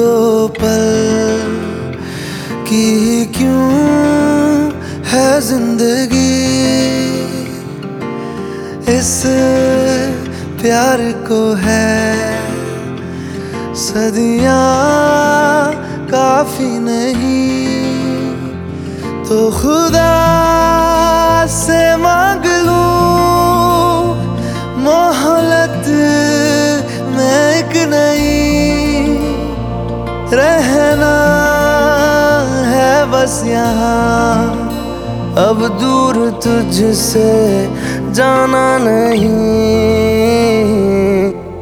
दो पल की क्यों है ज़िंदगी? इस प्यार को है सदियाँ काफ़ी नहीं तो खुदा बस यहाँ। अब दूर तुझसे जाना नहीं।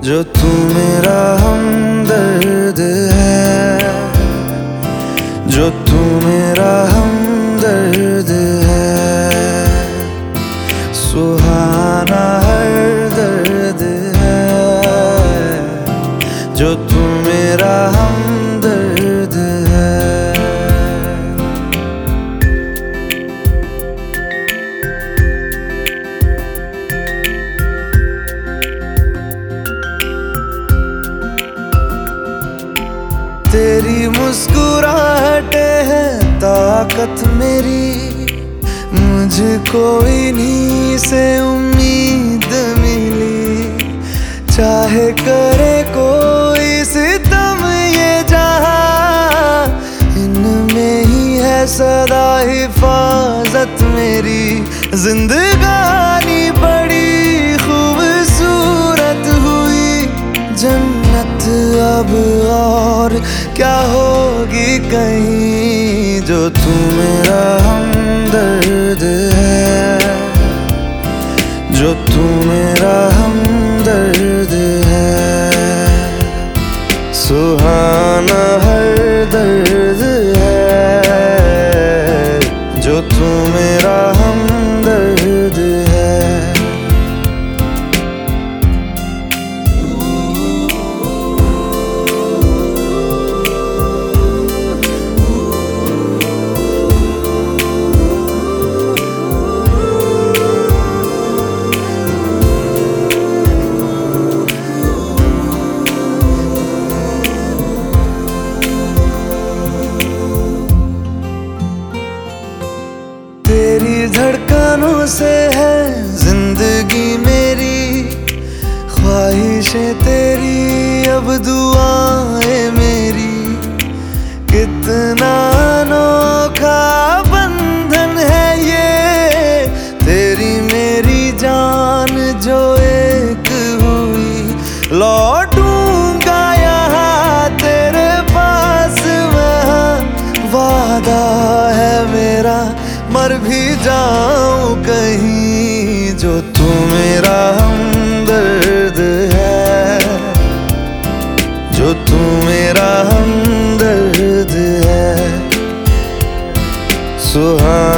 जो तू मेरा हमदर्द है। जो तू मेरा हमदर्द है। सुहाना हर दर्द है। जो तू मेरा हमदर्द तेरी मुस्कुराहटे है, ताकत मेरी। मुझको इन्हीं से उम्मीद मिली। चाहे करे कोई सितम ये जहाँ, इनमें ही है सदा हिफाजत मेरी। जिंदगानी कहीं जो तू मेरा हमदर्द है। जो तू मेरा हमदर्द है। सुहाना हर दर्द है। जो तू मेरा से है ज़िंदगी मेरी, ख्वाहिशें तेरी, अब दुआएँ मेरी। कितना अनोखा बंधन है ये, तेरी मेरी जान जो एक हुई। लौटूँगा यहाँ तेरे पास मैं वादा मर भी जाओ कहीं जो तू मेरा हमदर्द है। जो तू मेरा हमदर्द है। सुहा